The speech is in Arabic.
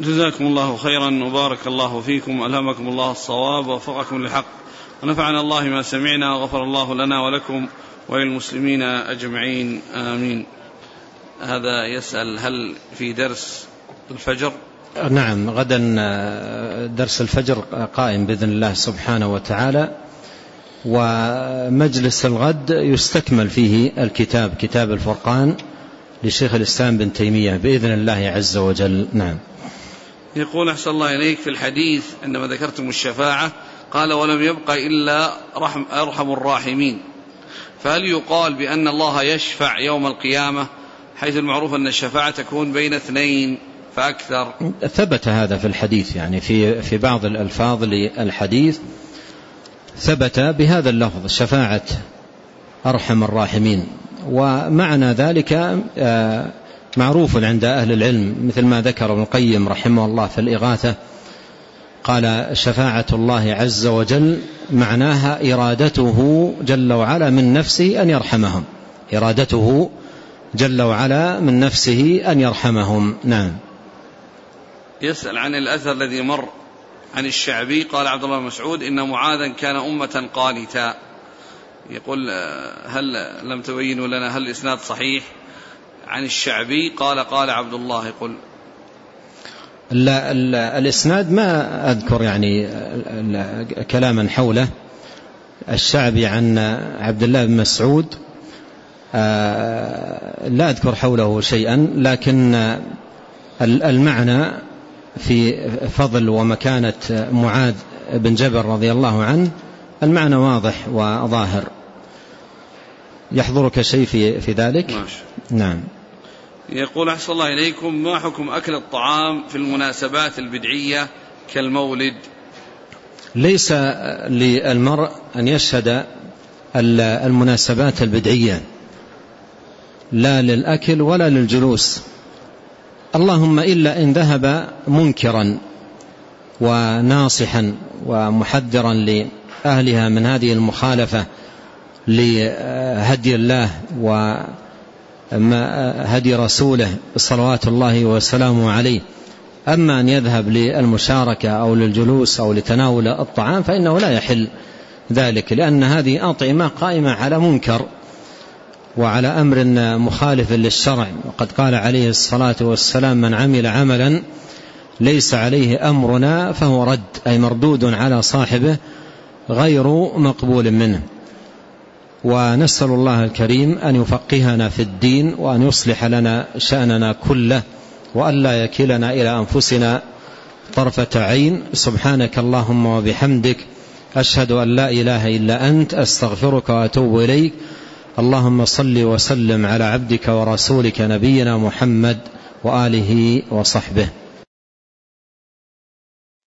جزاكم الله خيرا وبارك الله فيكم ألهمكم الله الصواب ووفقكم للحق ونفعنا الله ما سمعنا وغفر الله لنا ولكم وللمسلمين أجمعين آمين. هذا يسأل هل في درس الفجر؟ نعم غدا درس الفجر قائم بإذن الله سبحانه وتعالى. ومجلس الغد يستكمل فيه الكتاب كتاب الفرقان لشيخ الإسلام بن تيمية بإذن الله عز وجل. نعم. يقول أحسن الله إليك في الحديث عندما ذكرتم الشفاعة قال ولم يبق إلا رحم أرحم الراحمين فهل يقال بأن الله يشفع يوم القيامة حيث المعروف أن الشفاعة تكون بين اثنين فأكثر؟ ثبت هذا في الحديث يعني في في بعض الألفاظ للحديث ثبت بهذا اللفظ شفاعة أرحم الراحمين. ومعنى ذلك آه، معروف عند أهل العلم مثل ما ذكر ابن القيم رحمه الله في الإغاثة قال شفاعة الله عز وجل معناها إرادته جل وعلا من نفسه أن يرحمهم. إرادته جل وعلا من نفسه أن يرحمهم. نعم. يسأل عن الأثر الذي مر عن الشعبي قال عبد الله مسعود إن معاذا كان أمة قانتا. يقول هل لم تبينوا لنا هل الإسناد صحيح؟ عن الشعبي قال قال عبد الله يقول لا الإسناد ما أذكر يعني كلاما حوله. الشعبي عن عبد الله بن مسعود آه، لا أذكر حوله شيئا لكن المعنى في فضل ومكانة معاذ بن جبل رضي الله عنه المعنى واضح وظاهر. يحضرك شيء في, في ذلك؟ ماشي. نعم. يقول أحسن الله إليكم ما حكم أكل الطعام في المناسبات البدعية كالمولد؟ ليس للمرء أن يشهد المناسبات البدعية لا للأكل ولا للجلوس. اللهم إلا إن ذهب منكرا وناصحا ومحذرا لأهلها من هذه المخالفة لهدي الله وهدي رسوله صلوات الله وسلامه عليه. أما أن يذهب للمشاركة أو للجلوس أو لتناول الطعام فإنه لا يحل ذلك لأن هذه أطعمة قائمة على منكر وعلى أمر مخالف للشرع. وقد قال عليه الصلاة والسلام من عمل عملا ليس عليه أمرنا فهو رد أي مردود على صاحبه غير مقبول منه. ونسأل الله الكريم أن يفقهنا في الدين وأن يصلح لنا شأننا كله وأن لا يكلنا إلى أنفسنا طرفة عين. سبحانك اللهم وبحمدك أشهد أن لا إله إلا أنت أستغفرك وأتوب إليك. اللهم صل وسلم على عبدك ورسولك نبينا محمد وآله وصحبه.